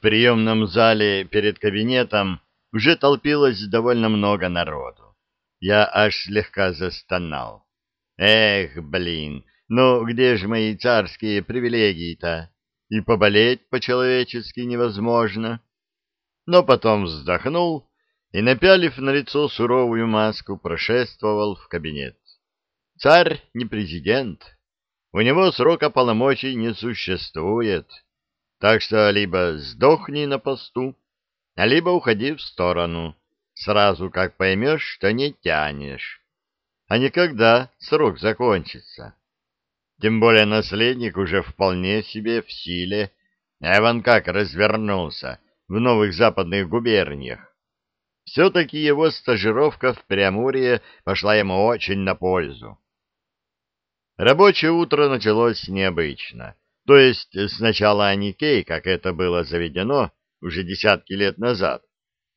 В приемном зале перед кабинетом уже толпилось довольно много народу. Я аж слегка застонал. Эх, блин, ну где же мои царские привилегии-то? И поболеть по-человечески невозможно. Но потом вздохнул и, напялив на лицо суровую маску, прошествовал в кабинет. Царь не президент. У него срока полномочий не существует. Так что либо сдохни на посту, либо уходи в сторону, сразу как поймешь, что не тянешь. А не когда срок закончится. Тем более наследник уже вполне себе в силе. Эван как развернулся в новых западных губерниях. Все-таки его стажировка в Преамурье пошла ему очень на пользу. Рабочее утро началось необычно. То есть сначала Аникей, как это было заведено уже десятки лет назад,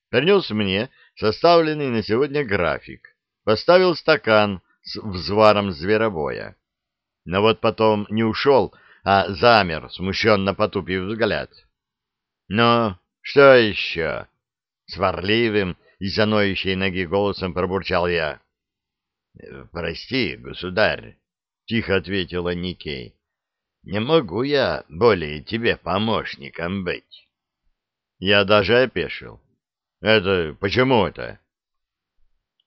принес мне составленный на сегодня график, поставил стакан с взваром зверобоя. Но вот потом не ушел, а замер, смущенно потупив взгляд. «Ну, что еще?» Сварливым и заноющей ноги голосом пробурчал я. «Прости, государь», — тихо ответила Никей. Не могу я более тебе помощником быть. Я даже опешил. Это почему это?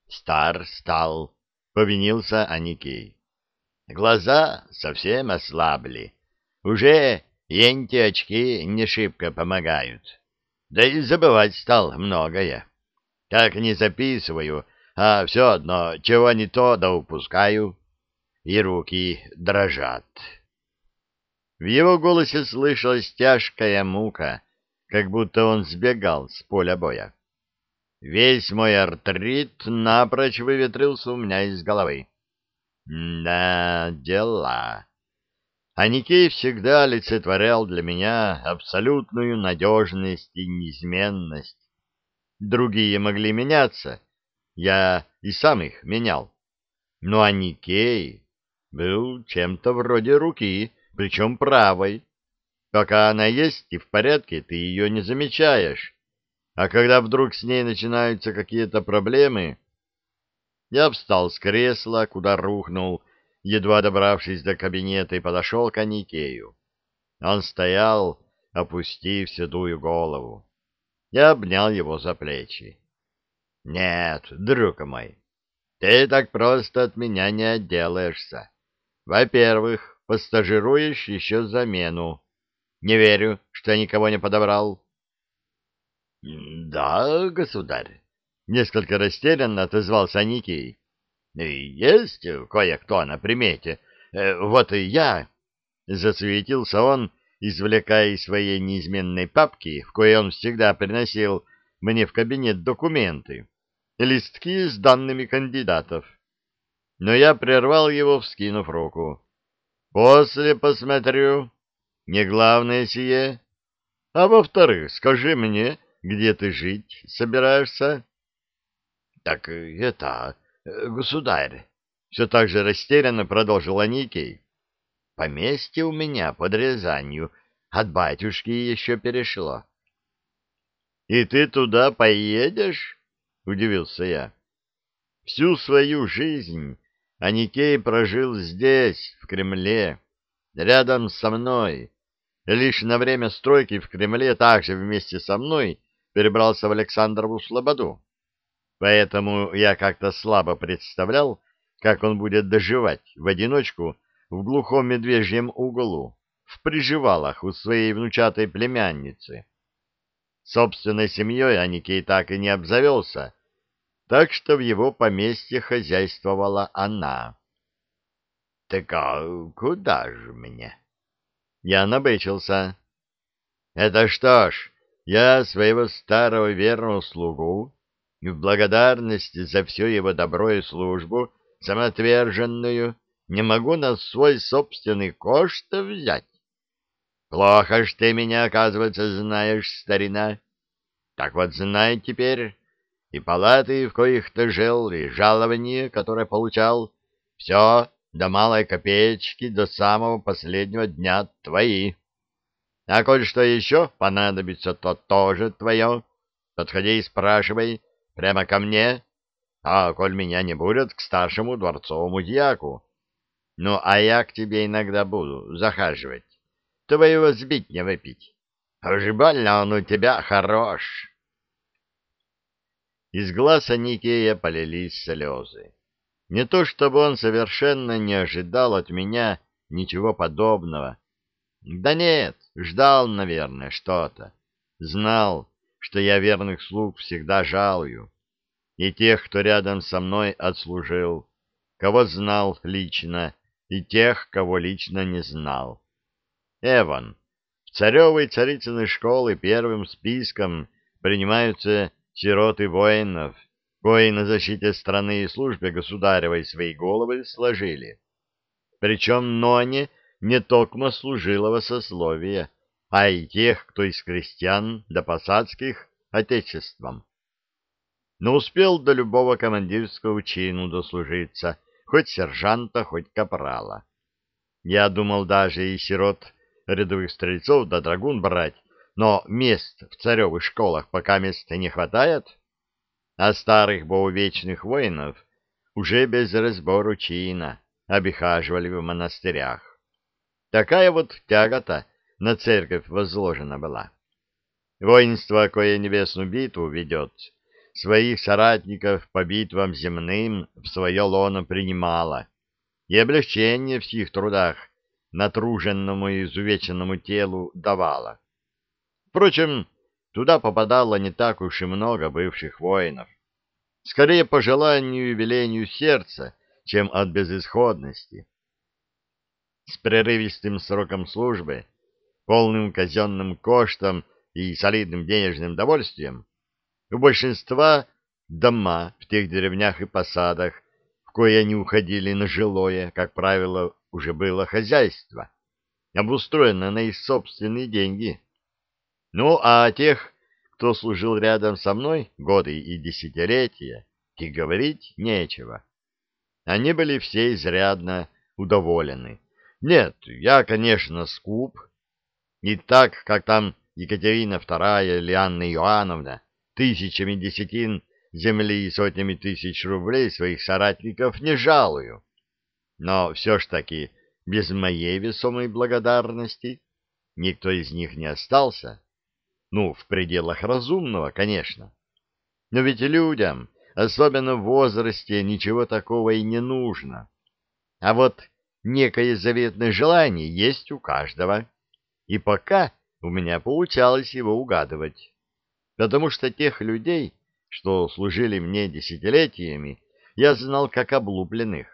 Стар стал, повинился Аникей. Глаза совсем ослабли. Уже енти очки не шибко помогают. Да и забывать стал многое. Как не записываю, а все одно, чего не то да упускаю, и руки дрожат. В его голосе слышалась тяжкая мука, как будто он сбегал с поля боя. Весь мой артрит напрочь выветрился у меня из головы. Да, дела. А Никей всегда олицетворял для меня абсолютную надежность и неизменность. Другие могли меняться, я и сам их менял. Но Аникей был чем-то вроде руки, причем правой. Пока она есть и в порядке, ты ее не замечаешь. А когда вдруг с ней начинаются какие-то проблемы... Я встал с кресла, куда рухнул, едва добравшись до кабинета, и подошел к Аникею. Он стоял, опустив седую голову. Я обнял его за плечи. — Нет, друг мой, ты так просто от меня не отделаешься. Во-первых, постажируешь еще замену. Не верю, что я никого не подобрал. — Да, государь, — несколько растерянно отозвался Никей. — Есть кое-кто на примете. Э, вот и я, — засветился он, извлекая из своей неизменной папки, в кое он всегда приносил мне в кабинет документы, листки с данными кандидатов. Но я прервал его, вскинув руку. После посмотрю. Не главное сие. А во-вторых, скажи мне, где ты жить собираешься? Так это, государь, все так же растерянно продолжил Аникей. Поместье у меня под Рязанью, от батюшки еще перешло. — И ты туда поедешь? — удивился я. — Всю свою жизнь Аникей прожил здесь, в Кремле, рядом со мной. Лишь на время стройки в Кремле также вместе со мной перебрался в Александрову Слободу. Поэтому я как-то слабо представлял, как он будет доживать в одиночку в глухом медвежьем углу, в приживалах у своей внучатой племянницы. Собственной семьей Аникей так и не обзавелся, так что в его поместье хозяйствовала она. — Так а куда же мне? Я набычился. — Это что ж, я своего старого верного слугу в благодарность за все его добро и службу самоотверженную не могу на свой собственный кошт взять. Плохо ж ты меня, оказывается, знаешь, старина. Так вот знай теперь, и палаты, в коих ты жил, и жалование, которое получал, все до малой копеечки, до самого последнего дня твои. А коль что еще понадобится, то тоже твое. Подходи и спрашивай прямо ко мне. А коль меня не будет, к старшему дворцовому дьяку. Ну, а я к тебе иногда буду захаживать. Твоего сбить не выпить. Уж больно он у тебя хорош. Из глаз Аникея полились слезы. Не то чтобы он совершенно не ожидал от меня ничего подобного. Да нет, ждал, наверное, что-то. Знал, что я верных слуг всегда жалую. И тех, кто рядом со мной отслужил, кого знал лично, и тех, кого лично не знал. Эван, в царевой царицыной школы первым списком принимаются сироты воинов, кои на защите страны и службе государевой свои головы сложили. Причем Ноне не токмо служилого сословия, а и тех, кто из крестьян до посадских отечеством. Но успел до любого командирского чину дослужиться, хоть сержанта, хоть капрала. Я думал даже и сирот рядовых стрельцов да драгун брать, но мест в царевых школах пока места не хватает, а старых боувечных воинов уже без разбору чина обихаживали в монастырях. Такая вот тягота на церковь возложена была. Воинство, кое небесную битву ведет, своих соратников по битвам земным в свое лоно принимало, и облегчение в сих трудах натруженному и изувеченному телу давало. Впрочем, туда попадало не так уж и много бывших воинов. Скорее по желанию и велению сердца, чем от безысходности. С прерывистым сроком службы, полным казенным коштом и солидным денежным довольствием, у большинства дома в тех деревнях и посадах, в кое они уходили на жилое, как правило, уже было хозяйство, обустроено на их собственные деньги. Ну, а тех, кто служил рядом со мной годы и десятилетия, и говорить нечего. Они были все изрядно удоволены. Нет, я, конечно, скуп. Не так, как там Екатерина II или Анна Иоанновна, тысячами десятин земли и сотнями тысяч рублей своих соратников не жалую. Но все ж таки без моей весомой благодарности никто из них не остался. Ну, в пределах разумного, конечно. Но ведь людям, особенно в возрасте, ничего такого и не нужно. А вот некое заветное желание есть у каждого. И пока у меня получалось его угадывать. Потому что тех людей, что служили мне десятилетиями, я знал как облупленных.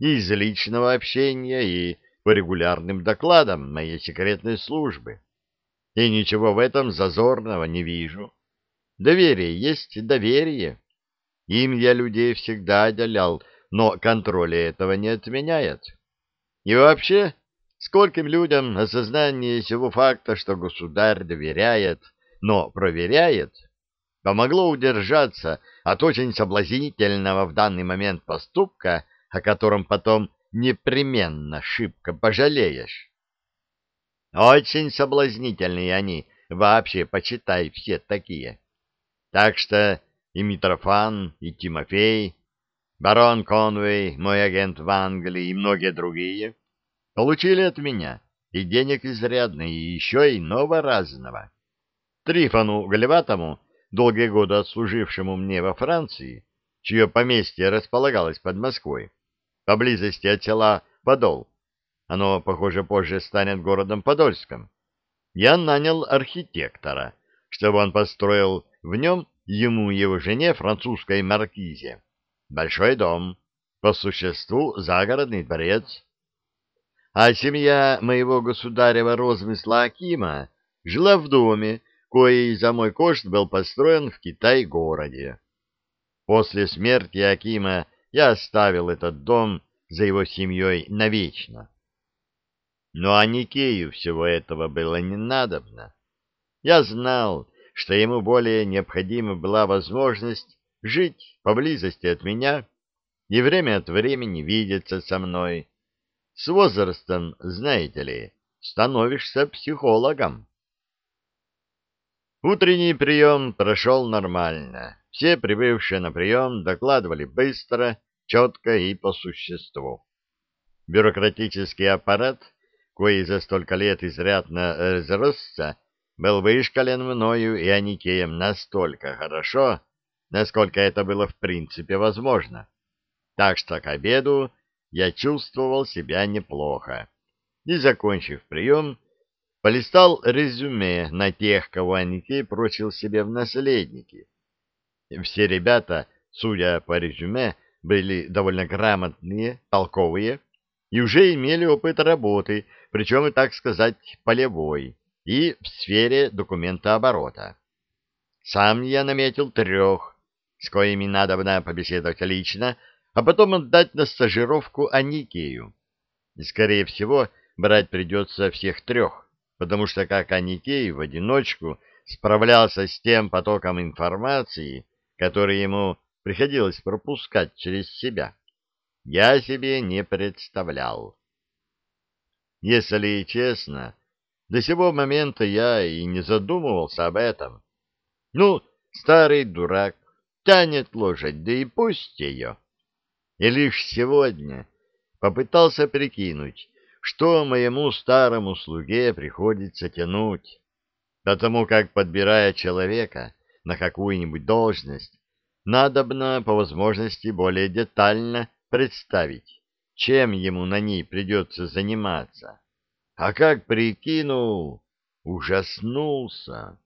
И из личного общения, и по регулярным докладам моей секретной службы и ничего в этом зазорного не вижу. Доверие есть доверие. Им я людей всегда отделял, но контроль этого не отменяет. И вообще, скольким людям осознание всего факта, что государь доверяет, но проверяет, помогло удержаться от очень соблазнительного в данный момент поступка, о котором потом непременно шибко пожалеешь. Очень соблазнительные они, вообще, почитай, все такие. Так что и Митрофан, и Тимофей, барон Конвей, мой агент в Англии и многие другие получили от меня и денег изрядно, и еще иного разного. Трифону Галеватому, долгие годы отслужившему мне во Франции, чье поместье располагалось под Москвой, поблизости от села Подол, оно, похоже, позже станет городом Подольском, я нанял архитектора, чтобы он построил в нем ему и его жене, французской маркизе, большой дом, по существу загородный дворец. А семья моего государева розмысла Акима жила в доме, коей за мой кошт был построен в Китай-городе. После смерти Акима я оставил этот дом за его семьей навечно. Но Аникею всего этого было не надобно. Я знал, что ему более необходима была возможность жить поблизости от меня и время от времени видеться со мной. С возрастом, знаете ли, становишься психологом. Утренний прием прошел нормально. Все прибывшие на прием докладывали быстро, четко и по существу. Бюрократический аппарат, кой за столько лет изрядно разросся, был вышкален мною и Аникеем настолько хорошо, насколько это было в принципе возможно. Так что к обеду я чувствовал себя неплохо. И, закончив прием, полистал резюме на тех, кого Аникей прочил себе в наследники. Все ребята, судя по резюме, были довольно грамотные, толковые и уже имели опыт работы, причем и, так сказать, полевой, и в сфере документооборота. Сам я наметил трех, с коими надо бы побеседовать лично, а потом отдать на стажировку Аникею. И, скорее всего, брать придется всех трех потому что как Аникей в одиночку справлялся с тем потоком информации, который ему приходилось пропускать через себя, я себе не представлял. Если честно, до сего момента я и не задумывался об этом. Ну, старый дурак, тянет лошадь, да и пусть ее. И лишь сегодня попытался прикинуть, что моему старому слуге приходится тянуть, потому как, подбирая человека на какую-нибудь должность, надобно по возможности более детально представить, чем ему на ней придется заниматься. А как прикинул, ужаснулся.